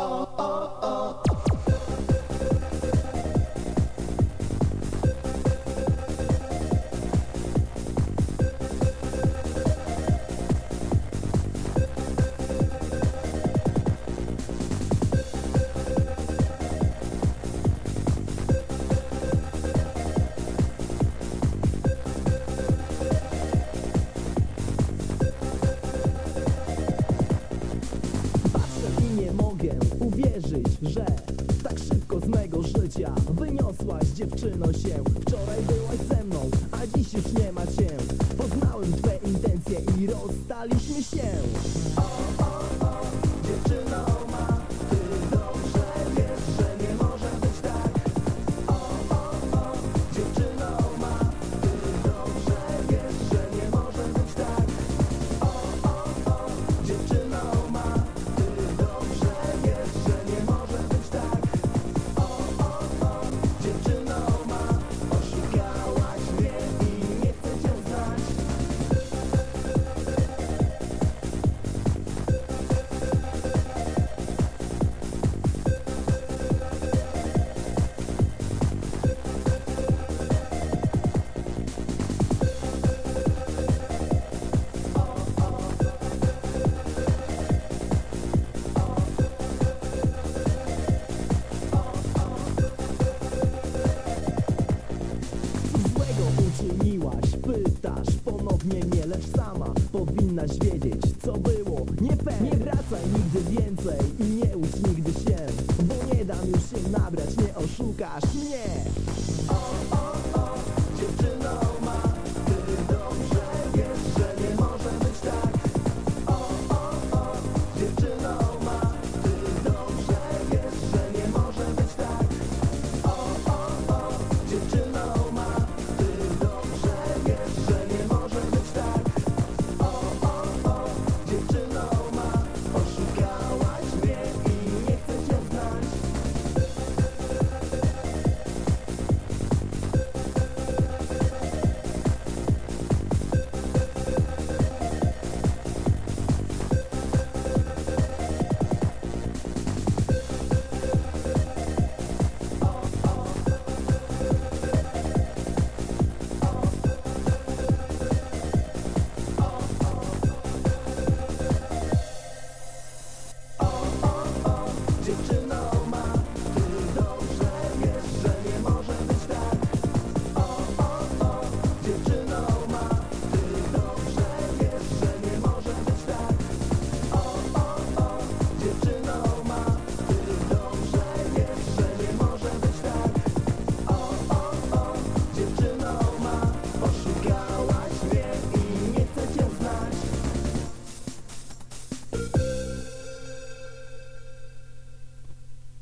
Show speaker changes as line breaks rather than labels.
oh, oh. Uwierzyć, że tak szybko z mego życia wyniosłaś dziewczyno się. Wczoraj byłaś ze mną, a dziś już nie ma cię. Poznałem twe intencje i rozstaliśmy się. Złego uczyniłaś? Pytasz ponownie mnie, lecz sama powinnaś wiedzieć, co było nie fair. Nie wracaj nigdy więcej i nie łudź nigdy się, bo nie dam już się nabrać, nie oszukasz mnie.